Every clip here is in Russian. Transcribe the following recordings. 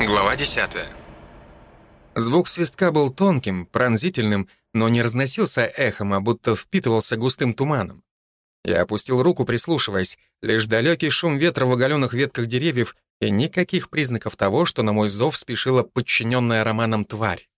Глава 10. Звук свистка был тонким, пронзительным, но не разносился эхом, а будто впитывался густым туманом. Я опустил руку, прислушиваясь, лишь далекий шум ветра в оголенных ветках деревьев и никаких признаков того, что на мой зов спешила подчиненная романом тварь.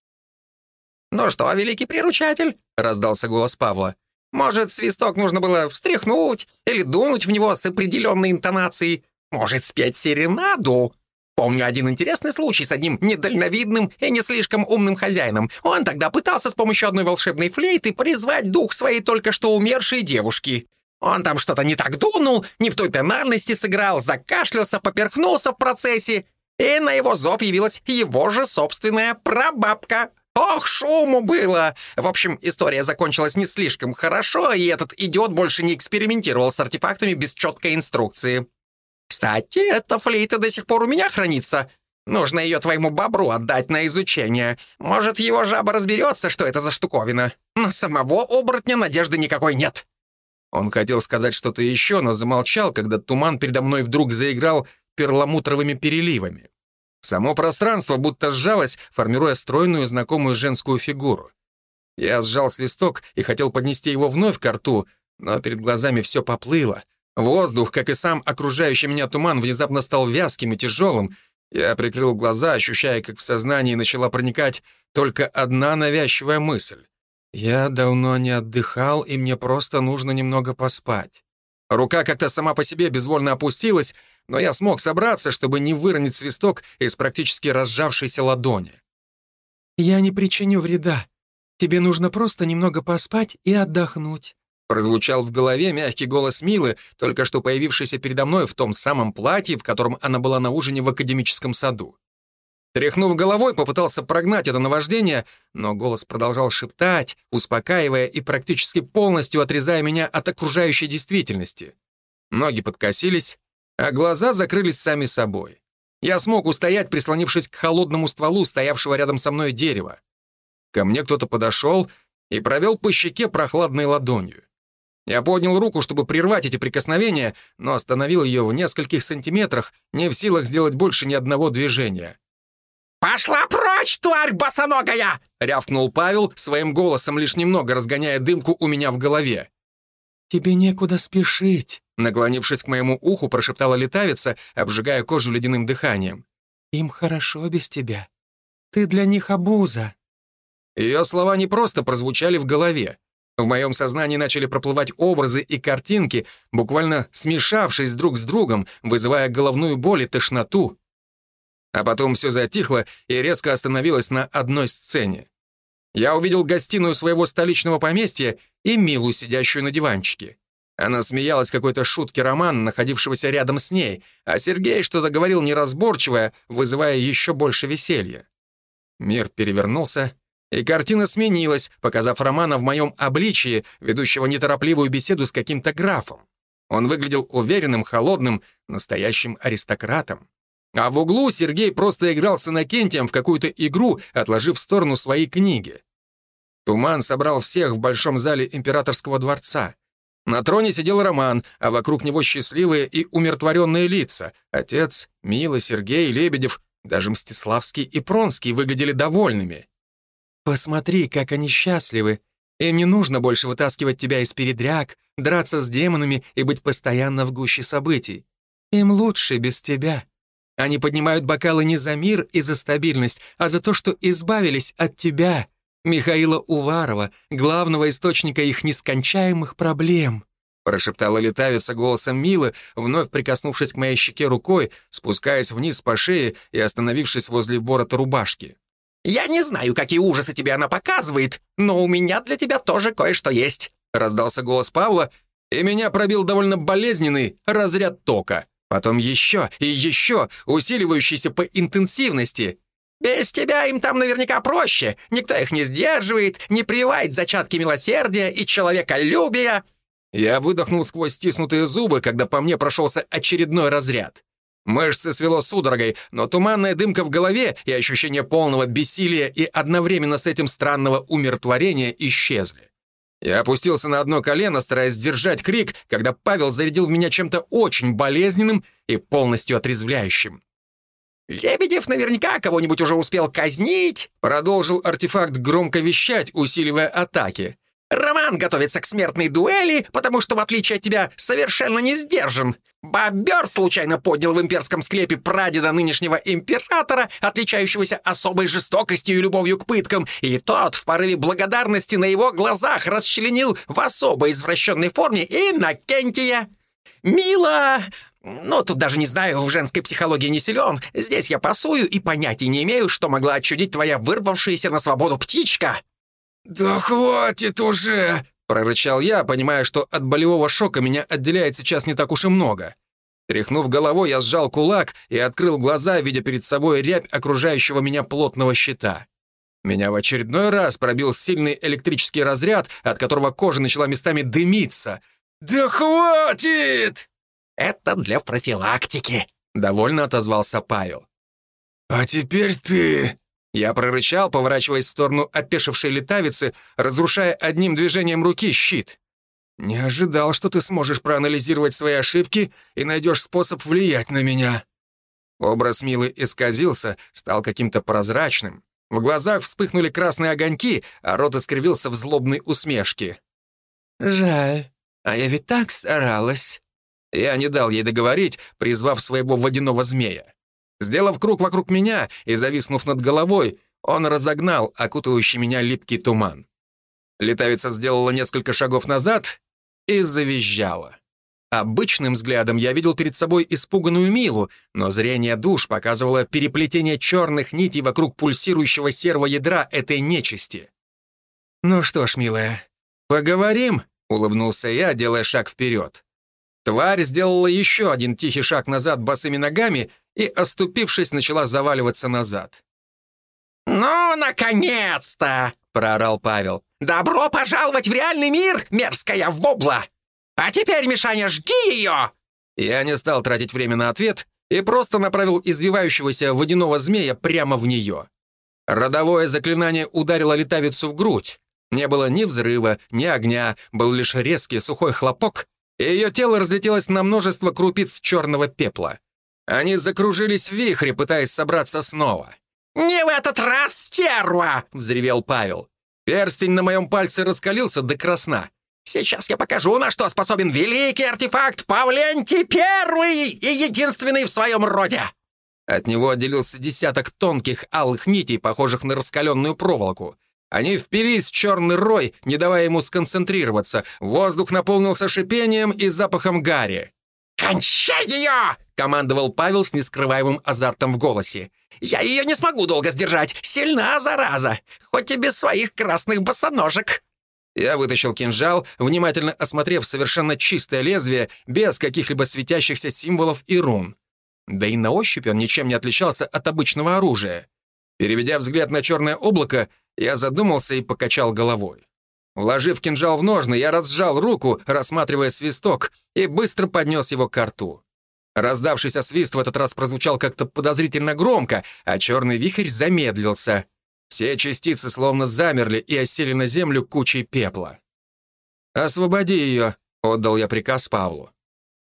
«Ну что, великий приручатель?» — раздался голос Павла. «Может, свисток нужно было встряхнуть или дунуть в него с определенной интонацией? Может, спеть серенаду?» Помню один интересный случай с одним недальновидным и не слишком умным хозяином. Он тогда пытался с помощью одной волшебной флейты призвать дух своей только что умершей девушки. Он там что-то не так дунул, не в той тональности сыграл, закашлялся, поперхнулся в процессе, и на его зов явилась его же собственная прабабка. Ох, шуму было! В общем, история закончилась не слишком хорошо, и этот идиот больше не экспериментировал с артефактами без четкой инструкции. Кстати, эта флейта до сих пор у меня хранится. Нужно ее твоему бобру отдать на изучение. Может, его жаба разберется, что это за штуковина. На самого оборотня надежды никакой нет». Он хотел сказать что-то еще, но замолчал, когда туман передо мной вдруг заиграл перламутровыми переливами. Само пространство будто сжалось, формируя стройную знакомую женскую фигуру. Я сжал свисток и хотел поднести его вновь к рту, но перед глазами все поплыло, Воздух, как и сам окружающий меня туман, внезапно стал вязким и тяжелым. Я прикрыл глаза, ощущая, как в сознании начала проникать только одна навязчивая мысль. Я давно не отдыхал, и мне просто нужно немного поспать. Рука как-то сама по себе безвольно опустилась, но я смог собраться, чтобы не выронить свисток из практически разжавшейся ладони. «Я не причиню вреда. Тебе нужно просто немного поспать и отдохнуть. Прозвучал в голове мягкий голос Милы, только что появившийся передо мной в том самом платье, в котором она была на ужине в академическом саду. Тряхнув головой, попытался прогнать это наваждение, но голос продолжал шептать, успокаивая и практически полностью отрезая меня от окружающей действительности. Ноги подкосились, а глаза закрылись сами собой. Я смог устоять, прислонившись к холодному стволу стоявшего рядом со мной дерева. Ко мне кто-то подошел и провел по щеке прохладной ладонью. Я поднял руку, чтобы прервать эти прикосновения, но остановил ее в нескольких сантиметрах, не в силах сделать больше ни одного движения. «Пошла прочь, тварь босоногая!» — рявкнул Павел, своим голосом лишь немного разгоняя дымку у меня в голове. «Тебе некуда спешить», — наклонившись к моему уху, прошептала летавица, обжигая кожу ледяным дыханием. «Им хорошо без тебя. Ты для них обуза». Ее слова не просто прозвучали в голове. В моем сознании начали проплывать образы и картинки, буквально смешавшись друг с другом, вызывая головную боль и тошноту. А потом все затихло и резко остановилось на одной сцене. Я увидел гостиную своего столичного поместья и Милу, сидящую на диванчике. Она смеялась какой-то шутке романа, находившегося рядом с ней, а Сергей что-то говорил неразборчивое, вызывая еще больше веселья. Мир перевернулся, и картина сменилась, показав Романа в моем обличии, ведущего неторопливую беседу с каким-то графом. Он выглядел уверенным, холодным, настоящим аристократом. А в углу Сергей просто играл с Иннокентием в какую-то игру, отложив в сторону свои книги. Туман собрал всех в большом зале императорского дворца. На троне сидел Роман, а вокруг него счастливые и умиротворенные лица. Отец, Мила, Сергей, Лебедев, даже Мстиславский и Пронский выглядели довольными. Посмотри, как они счастливы. Им не нужно больше вытаскивать тебя из передряг, драться с демонами и быть постоянно в гуще событий. Им лучше без тебя. Они поднимают бокалы не за мир и за стабильность, а за то, что избавились от тебя, Михаила Уварова, главного источника их нескончаемых проблем. Прошептала летавица голосом Милы, вновь прикоснувшись к моей щеке рукой, спускаясь вниз по шее и остановившись возле ворота рубашки. «Я не знаю, какие ужасы тебе она показывает, но у меня для тебя тоже кое-что есть», — раздался голос Павла, и меня пробил довольно болезненный разряд тока. Потом еще и еще, усиливающийся по интенсивности. «Без тебя им там наверняка проще. Никто их не сдерживает, не прививает зачатки милосердия и человеколюбия». Я выдохнул сквозь стиснутые зубы, когда по мне прошелся очередной разряд. Мышцы свело судорогой, но туманная дымка в голове и ощущение полного бессилия и одновременно с этим странного умиротворения исчезли. Я опустился на одно колено, стараясь сдержать крик, когда Павел зарядил в меня чем-то очень болезненным и полностью отрезвляющим. Лебедев наверняка кого-нибудь уже успел казнить», продолжил артефакт громко вещать, усиливая атаки. «Роман готовится к смертной дуэли, потому что, в отличие от тебя, совершенно не сдержан. Бобер случайно поднял в имперском склепе прадеда нынешнего императора, отличающегося особой жестокостью и любовью к пыткам, и тот в порыве благодарности на его глазах расчленил в особо извращенной форме Иннокентия. Мила ну, тут даже не знаю, в женской психологии не силен. Здесь я пасую и понятия не имею, что могла отчудить твоя вырвавшаяся на свободу птичка». «Да хватит уже!» — прорычал я, понимая, что от болевого шока меня отделяет сейчас не так уж и много. Тряхнув головой, я сжал кулак и открыл глаза, видя перед собой рябь окружающего меня плотного щита. Меня в очередной раз пробил сильный электрический разряд, от которого кожа начала местами дымиться. «Да хватит!» Это для профилактики», — довольно отозвался Павел. «А теперь ты...» Я прорычал, поворачиваясь в сторону опешившей летавицы, разрушая одним движением руки щит. «Не ожидал, что ты сможешь проанализировать свои ошибки и найдешь способ влиять на меня». Образ Милы исказился, стал каким-то прозрачным. В глазах вспыхнули красные огоньки, а рот искривился в злобной усмешке. «Жаль, а я ведь так старалась», я не дал ей договорить, призвав своего водяного змея. Сделав круг вокруг меня и зависнув над головой, он разогнал окутывающий меня липкий туман. Летавица сделала несколько шагов назад и завизжала. Обычным взглядом я видел перед собой испуганную Милу, но зрение душ показывало переплетение черных нитей вокруг пульсирующего серого ядра этой нечисти. «Ну что ж, милая, поговорим?» — улыбнулся я, делая шаг вперед. Тварь сделала еще один тихий шаг назад босыми ногами и, оступившись, начала заваливаться назад. «Ну, наконец-то!» — проорал Павел. «Добро пожаловать в реальный мир, мерзкая вобла! А теперь, Мишаня, жги ее!» Я не стал тратить время на ответ и просто направил извивающегося водяного змея прямо в нее. Родовое заклинание ударило летавицу в грудь. Не было ни взрыва, ни огня, был лишь резкий сухой хлопок, и ее тело разлетелось на множество крупиц черного пепла. Они закружились в вихре, пытаясь собраться снова. «Не в этот раз, стерва!» — взревел Павел. Перстень на моем пальце раскалился до красна. «Сейчас я покажу, на что способен великий артефакт Павленти Первый и единственный в своем роде!» От него отделился десяток тонких алых нитей, похожих на раскаленную проволоку. Они впились в черный рой, не давая ему сконцентрироваться. Воздух наполнился шипением и запахом гари. «Кончай ее!» — командовал Павел с нескрываемым азартом в голосе. «Я ее не смогу долго сдержать. Сильна, зараза! Хоть и без своих красных босоножек!» Я вытащил кинжал, внимательно осмотрев совершенно чистое лезвие, без каких-либо светящихся символов и рун. Да и на ощупь он ничем не отличался от обычного оружия. Переведя взгляд на черное облако, я задумался и покачал головой. Вложив кинжал в ножны, я разжал руку, рассматривая свисток, и быстро поднес его к рту. Раздавшийся свист в этот раз прозвучал как-то подозрительно громко, а черный вихрь замедлился. Все частицы словно замерли и осели на землю кучей пепла. «Освободи ее», — отдал я приказ Павлу.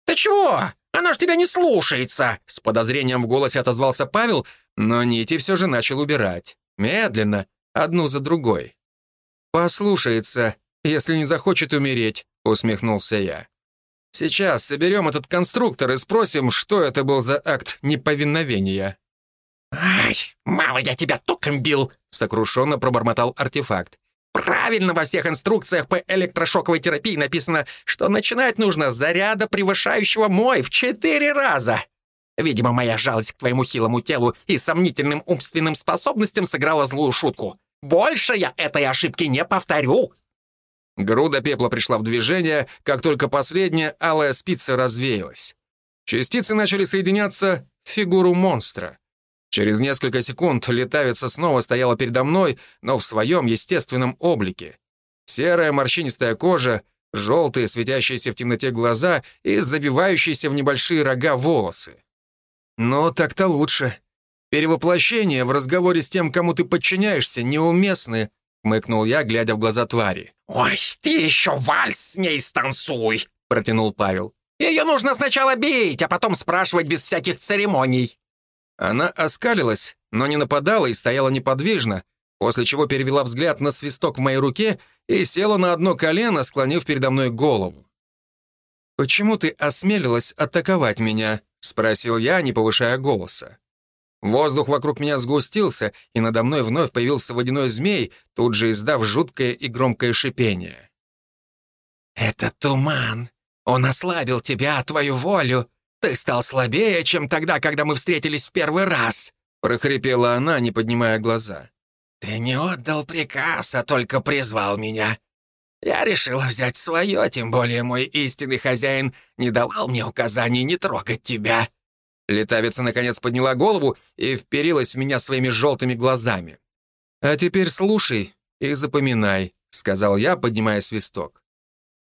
«Ты чего? Она ж тебя не слушается!» С подозрением в голосе отозвался Павел, но нити все же начал убирать. Медленно, одну за другой. «Послушается, если не захочет умереть», — усмехнулся я. «Сейчас соберем этот конструктор и спросим, что это был за акт неповиновения». «Ай, мало я тебя током бил!» — сокрушенно пробормотал артефакт. «Правильно во всех инструкциях по электрошоковой терапии написано, что начинать нужно с заряда, превышающего мой в четыре раза. Видимо, моя жалость к твоему хилому телу и сомнительным умственным способностям сыграла злую шутку. Больше я этой ошибки не повторю!» Груда пепла пришла в движение, как только последняя алая спица развеялась. Частицы начали соединяться в фигуру монстра. Через несколько секунд летавица снова стояла передо мной, но в своем естественном облике. Серая морщинистая кожа, желтые светящиеся в темноте глаза и завивающиеся в небольшие рога волосы. «Ну, так-то лучше. Перевоплощение в разговоре с тем, кому ты подчиняешься, неуместны», — мыкнул я, глядя в глаза твари. «Ой, ты еще вальс с ней станцуй», — протянул Павел. «Ее нужно сначала бить, а потом спрашивать без всяких церемоний». Она оскалилась, но не нападала и стояла неподвижно, после чего перевела взгляд на свисток в моей руке и села на одно колено, склонив передо мной голову. «Почему ты осмелилась атаковать меня?» — спросил я, не повышая голоса. Воздух вокруг меня сгустился, и надо мной вновь появился водяной змей, тут же издав жуткое и громкое шипение. «Это туман. Он ослабил тебя, твою волю. Ты стал слабее, чем тогда, когда мы встретились в первый раз», — прохрипела она, не поднимая глаза. «Ты не отдал приказ, а только призвал меня. Я решила взять свое, тем более мой истинный хозяин не давал мне указаний не трогать тебя». Летавица наконец подняла голову и вперилась в меня своими желтыми глазами. «А теперь слушай и запоминай», — сказал я, поднимая свисток.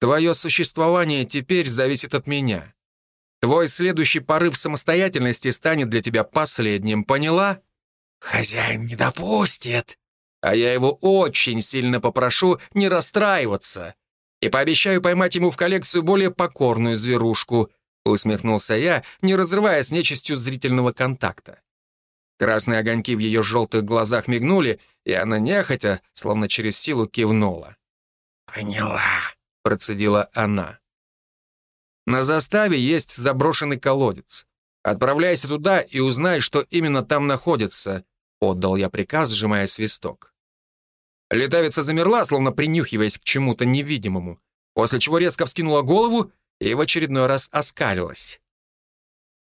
Твое существование теперь зависит от меня. Твой следующий порыв самостоятельности станет для тебя последним, поняла? Хозяин не допустит. А я его очень сильно попрошу не расстраиваться. И пообещаю поймать ему в коллекцию более покорную зверушку, усмехнулся я, не разрывая с нечистью зрительного контакта. Красные огоньки в ее желтых глазах мигнули, и она нехотя, словно через силу, кивнула. «Поняла», — процедила она. «На заставе есть заброшенный колодец. Отправляйся туда и узнай, что именно там находится», — отдал я приказ, сжимая свисток. Летавица замерла, словно принюхиваясь к чему-то невидимому, после чего резко вскинула голову и в очередной раз оскалилась.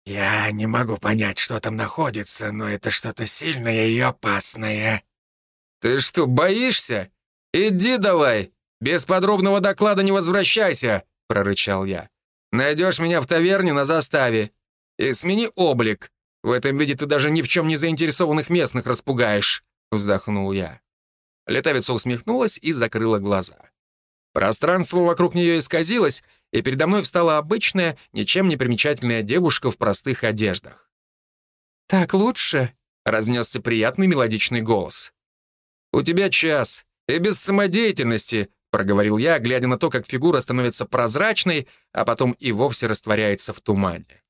«Я не могу понять, что там находится, но это что-то сильное и опасное». «Ты что, боишься? Иди давай!» «Без подробного доклада не возвращайся!» — прорычал я. «Найдешь меня в таверне на заставе. И смени облик. В этом виде ты даже ни в чем не заинтересованных местных распугаешь», — вздохнул я. Летавица усмехнулась и закрыла глаза. Пространство вокруг нее исказилось, и передо мной встала обычная, ничем не примечательная девушка в простых одеждах. «Так лучше?» — разнесся приятный мелодичный голос. «У тебя час, и без самодеятельности, проговорил я, глядя на то, как фигура становится прозрачной, а потом и вовсе растворяется в тумане.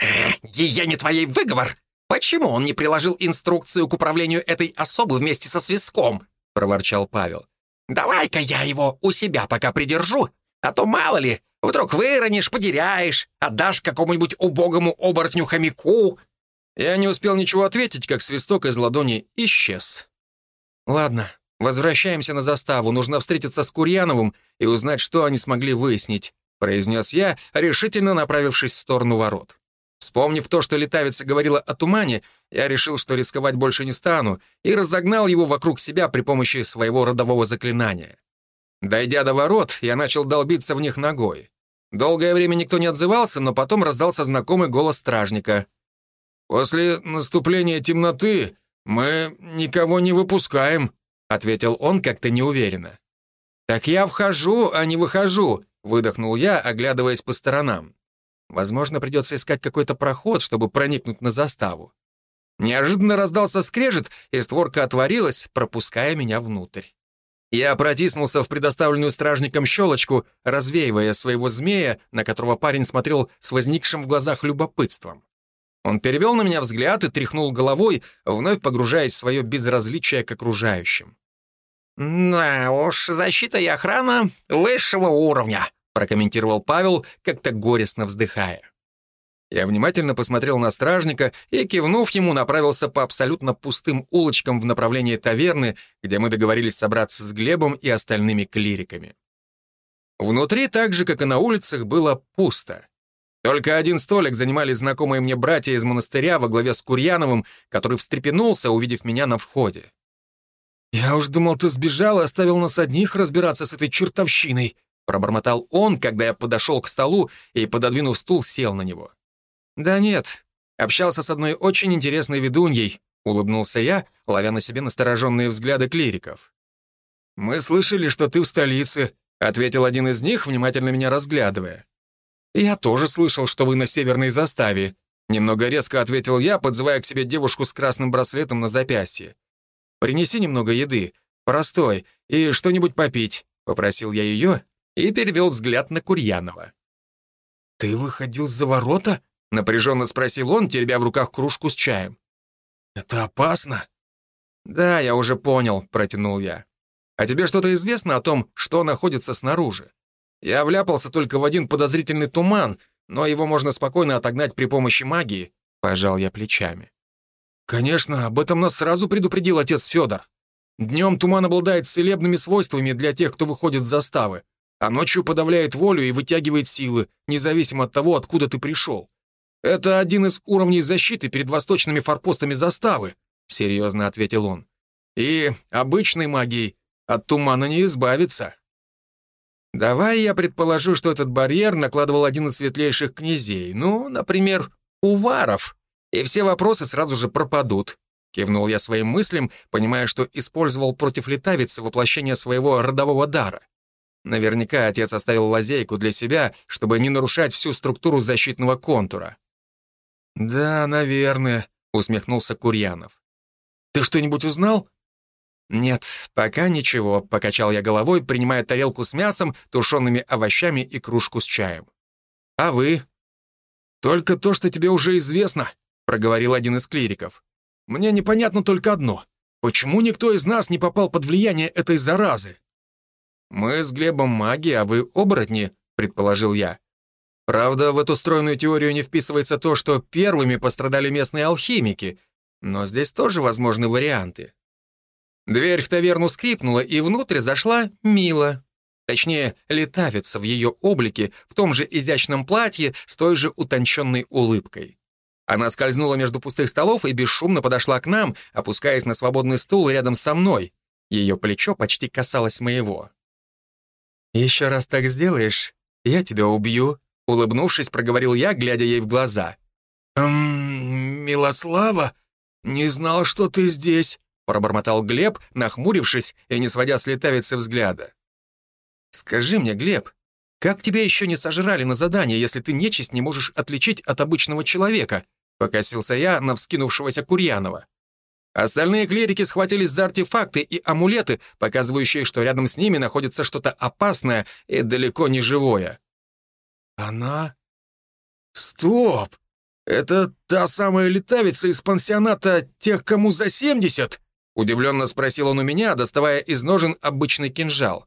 «Э, «Я не твоей выговор! Почему он не приложил инструкцию к управлению этой особы вместе со свистком?» — проворчал Павел. «Давай-ка я его у себя пока придержу, а то мало ли, вдруг выронишь, потеряешь, отдашь какому-нибудь убогому оборотню-хомяку». Я не успел ничего ответить, как свисток из ладони исчез. «Ладно, «Возвращаемся на заставу, нужно встретиться с Курьяновым и узнать, что они смогли выяснить», произнес я, решительно направившись в сторону ворот. Вспомнив то, что летавица говорила о тумане, я решил, что рисковать больше не стану, и разогнал его вокруг себя при помощи своего родового заклинания. Дойдя до ворот, я начал долбиться в них ногой. Долгое время никто не отзывался, но потом раздался знакомый голос стражника. «После наступления темноты мы никого не выпускаем», — ответил он как-то неуверенно. «Так я вхожу, а не выхожу», — выдохнул я, оглядываясь по сторонам. Возможно, придется искать какой-то проход, чтобы проникнуть на заставу. Неожиданно раздался скрежет, и створка отворилась, пропуская меня внутрь. Я протиснулся в предоставленную стражником щелочку, развеивая своего змея, на которого парень смотрел с возникшим в глазах любопытством. Он перевел на меня взгляд и тряхнул головой, вновь погружаясь в свое безразличие к окружающим. «Да уж, защита и охрана высшего уровня», прокомментировал Павел, как-то горестно вздыхая. Я внимательно посмотрел на стражника и, кивнув ему, направился по абсолютно пустым улочкам в направлении таверны, где мы договорились собраться с Глебом и остальными клириками. Внутри, так же, как и на улицах, было пусто. Только один столик занимали знакомые мне братья из монастыря во главе с Курьяновым, который встрепенулся, увидев меня на входе. «Я уж думал, ты сбежал и оставил нас одних разбираться с этой чертовщиной», пробормотал он, когда я подошел к столу и, пододвинув стул, сел на него. «Да нет, общался с одной очень интересной ведуньей», улыбнулся я, ловя на себе настороженные взгляды клириков. «Мы слышали, что ты в столице», ответил один из них, внимательно меня разглядывая. «Я тоже слышал, что вы на северной заставе», Немного резко ответил я, подзывая к себе девушку с красным браслетом на запястье. «Принеси немного еды, простой, и что-нибудь попить», — попросил я ее и перевел взгляд на Курьянова. «Ты выходил за ворота?» — напряженно спросил он, теребя в руках кружку с чаем. «Это опасно?» «Да, я уже понял», — протянул я. «А тебе что-то известно о том, что находится снаружи? Я вляпался только в один подозрительный туман, но его можно спокойно отогнать при помощи магии», — пожал я плечами. «Конечно, об этом нас сразу предупредил отец Федор. Днем туман обладает целебными свойствами для тех, кто выходит с заставы, а ночью подавляет волю и вытягивает силы, независимо от того, откуда ты пришел. Это один из уровней защиты перед восточными форпостами заставы», — серьезно ответил он. «И обычной магией от тумана не избавиться». Давай я предположу, что этот барьер накладывал один из светлейших князей, ну, например, Уваров, и все вопросы сразу же пропадут. Кивнул я своим мыслям, понимая, что использовал против летавицы воплощение своего родового дара. Наверняка отец оставил лазейку для себя, чтобы не нарушать всю структуру защитного контура. «Да, наверное», — усмехнулся Курьянов. «Ты что-нибудь узнал?» «Нет, пока ничего», — покачал я головой, принимая тарелку с мясом, тушеными овощами и кружку с чаем. «А вы?» «Только то, что тебе уже известно», — проговорил один из клириков. Мне непонятно только одно. Почему никто из нас не попал под влияние этой заразы? Мы с Глебом маги, а вы оборотни, предположил я. Правда, в эту стройную теорию не вписывается то, что первыми пострадали местные алхимики, но здесь тоже возможны варианты. Дверь в таверну скрипнула, и внутрь зашла Мила. Точнее, летавица в ее облике, в том же изящном платье, с той же утонченной улыбкой. Она скользнула между пустых столов и бесшумно подошла к нам, опускаясь на свободный стул рядом со мной. Ее плечо почти касалось моего. «Еще раз так сделаешь, я тебя убью», — улыбнувшись, проговорил я, глядя ей в глаза. «Эм, Милослава, не знал, что ты здесь», — пробормотал Глеб, нахмурившись и не сводя с летавицы взгляда. «Скажи мне, Глеб, как тебя еще не сожрали на задание, если ты нечисть не можешь отличить от обычного человека?» Покосился я на вскинувшегося Курьянова. Остальные клирики схватились за артефакты и амулеты, показывающие, что рядом с ними находится что-то опасное и далеко не живое. «Она? Стоп! Это та самая летавица из пансионата тех, кому за семьдесят?» Удивленно спросил он у меня, доставая из ножен обычный кинжал.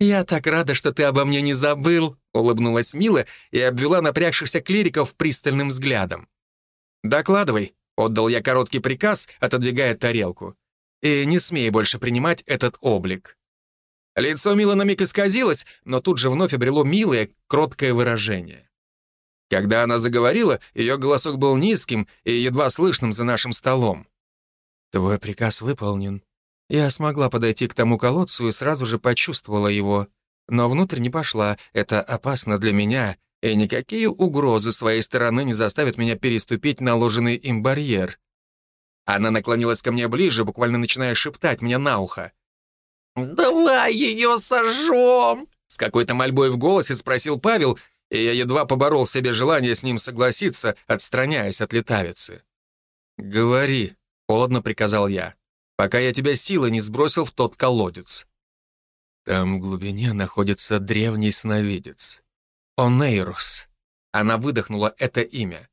«Я так рада, что ты обо мне не забыл», — улыбнулась Мила и обвела напрягшихся клириков пристальным взглядом. «Докладывай», — отдал я короткий приказ, отодвигая тарелку. «И не смей больше принимать этот облик». Лицо Милы на миг исказилось, но тут же вновь обрело милое, кроткое выражение. Когда она заговорила, ее голосок был низким и едва слышным за нашим столом. «Твой приказ выполнен. Я смогла подойти к тому колодцу и сразу же почувствовала его. Но внутрь не пошла, это опасно для меня, и никакие угрозы с твоей стороны не заставят меня переступить наложенный им барьер». Она наклонилась ко мне ближе, буквально начиная шептать мне на ухо. «Давай ее сожжем!» С какой-то мольбой в голосе спросил Павел, и я едва поборол себе желание с ним согласиться, отстраняясь от летавицы. «Говори», — холодно приказал я, «пока я тебя силой не сбросил в тот колодец». Там в глубине находится древний сновидец. Онейрус. Она выдохнула это имя.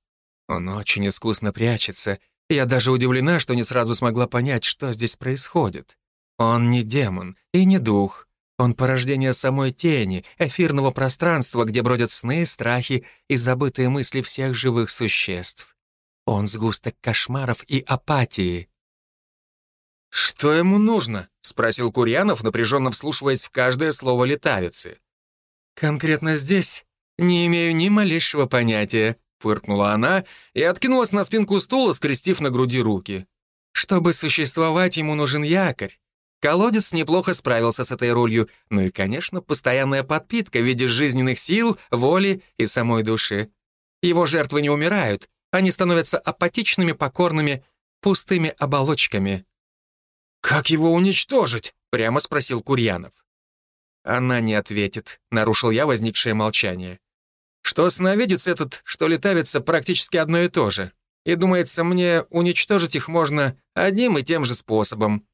Он очень искусно прячется. Я даже удивлена, что не сразу смогла понять, что здесь происходит. Он не демон и не дух. Он порождение самой тени, эфирного пространства, где бродят сны, страхи и забытые мысли всех живых существ. Он сгусток кошмаров и апатии. «Что ему нужно?» — спросил Курьянов, напряженно вслушиваясь в каждое слово летавицы. «Конкретно здесь «Не имею ни малейшего понятия», — фыркнула она и откинулась на спинку стула, скрестив на груди руки. «Чтобы существовать, ему нужен якорь. Колодец неплохо справился с этой ролью, ну и, конечно, постоянная подпитка в виде жизненных сил, воли и самой души. Его жертвы не умирают, они становятся апатичными, покорными, пустыми оболочками». «Как его уничтожить?» — прямо спросил Курьянов. Она не ответит, нарушил я возникшее молчание. Что сновидец этот, что летавится, практически одно и то же. И, думается мне, уничтожить их можно одним и тем же способом.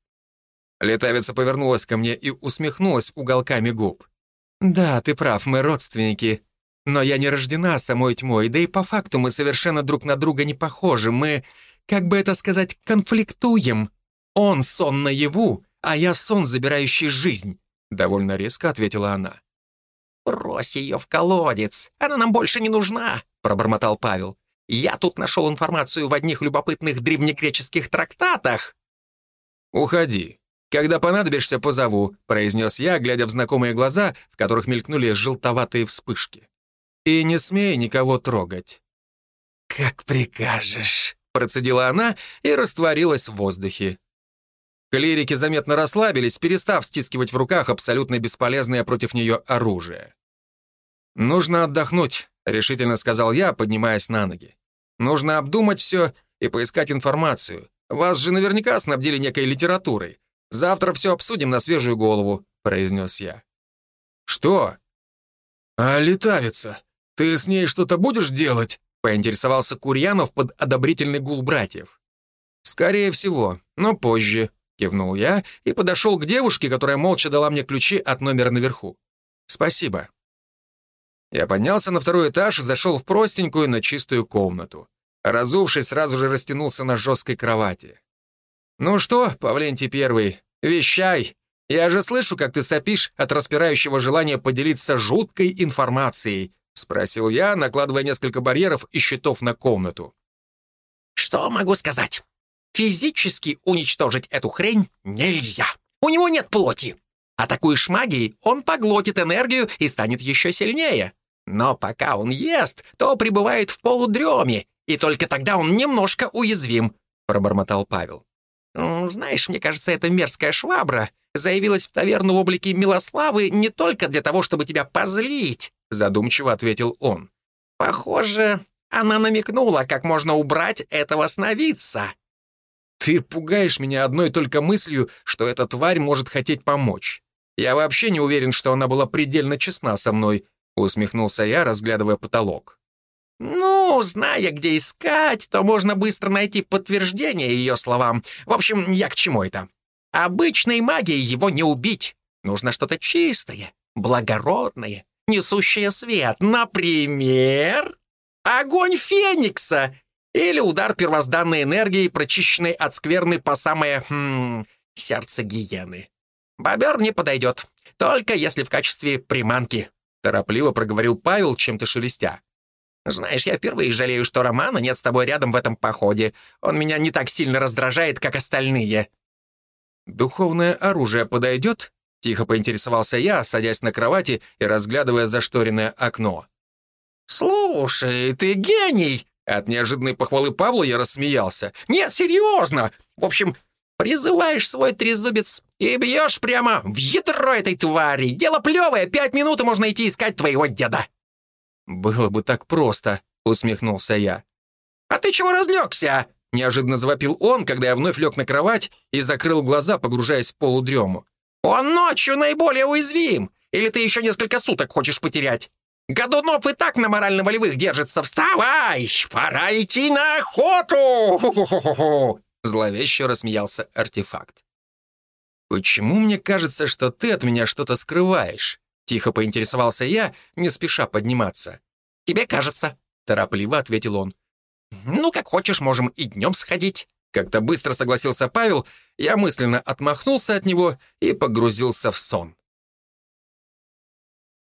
Летавица повернулась ко мне и усмехнулась уголками губ. «Да, ты прав, мы родственники. Но я не рождена самой тьмой, да и по факту мы совершенно друг на друга не похожи. Мы, как бы это сказать, конфликтуем. Он сон наяву, а я сон, забирающий жизнь», — довольно резко ответила она. «Брось ее в колодец, она нам больше не нужна», — пробормотал Павел. «Я тут нашел информацию в одних любопытных древнегреческих трактатах». «Уходи. Когда понадобишься, позову», — произнес я, глядя в знакомые глаза, в которых мелькнули желтоватые вспышки. «И не смей никого трогать». «Как прикажешь», — процедила она и растворилась в воздухе. Клирики заметно расслабились, перестав стискивать в руках абсолютно бесполезное против нее оружие. «Нужно отдохнуть», — решительно сказал я, поднимаясь на ноги. «Нужно обдумать все и поискать информацию. Вас же наверняка снабдили некой литературой. Завтра все обсудим на свежую голову», — произнес я. «Что?» «А летавица, ты с ней что-то будешь делать?» — поинтересовался Курьянов под одобрительный гул братьев. «Скорее всего, но позже», Кивнул я и подошел к девушке, которая молча дала мне ключи от номера наверху. «Спасибо». Я поднялся на второй этаж и зашел в простенькую, но чистую комнату. Разувшись, сразу же растянулся на жесткой кровати. «Ну что, Павлентий Первый, вещай. Я же слышу, как ты сопишь от распирающего желания поделиться жуткой информацией», — спросил я, накладывая несколько барьеров и щитов на комнату. «Что могу сказать? Физически уничтожить эту хрень нельзя. У него нет плоти. Атакуешь магией, он поглотит энергию и станет еще сильнее. Но пока он ест, то пребывает в полудреме, и только тогда он немножко уязвим», — пробормотал Павел. «Знаешь, мне кажется, эта мерзкая швабра заявилась в таверну в облике Милославы не только для того, чтобы тебя позлить», — задумчиво ответил он. «Похоже, она намекнула, как можно убрать этого сновидца. Ты пугаешь меня одной только мыслью, что эта тварь может хотеть помочь. Я вообще не уверен, что она была предельно честна со мной, усмехнулся я, разглядывая потолок. «Ну, зная, где искать, то можно быстро найти подтверждение ее словам. В общем, я к чему это? Обычной магией его не убить. Нужно что-то чистое, благородное, несущее свет. Например, огонь Феникса или удар первозданной энергией, прочищенной от скверны по самое, хм, сердце гиены. Бобер не подойдет, только если в качестве приманки», — торопливо проговорил Павел, чем-то шелестя. «Знаешь, я впервые жалею, что Романа нет с тобой рядом в этом походе. Он меня не так сильно раздражает, как остальные». «Духовное оружие подойдет?» — тихо поинтересовался я, садясь на кровати и разглядывая зашторенное окно. «Слушай, ты гений!» От неожиданной похвалы Павла я рассмеялся. «Нет, серьезно! В общем, призываешь свой трезубец и бьешь прямо в ядро этой твари. Дело плевое, пять минут и можно идти искать твоего деда». «Было бы так просто», — усмехнулся я. «А ты чего разлегся?» — неожиданно завопил он, когда я вновь лег на кровать и закрыл глаза, погружаясь в полудрему. «Он ночью наиболее уязвим! Или ты еще несколько суток хочешь потерять? Годунов и так на морально-волевых держится. Вставай! Пора идти на охоту! Ху-ху-ху-ху!» Зловеще рассмеялся артефакт. «Почему мне кажется, что ты от меня что-то скрываешь?» Тихо поинтересовался я, не спеша подниматься. «Тебе кажется», — торопливо ответил он. «Ну, как хочешь, можем и днем сходить». Как-то быстро согласился Павел, я мысленно отмахнулся от него и погрузился в сон.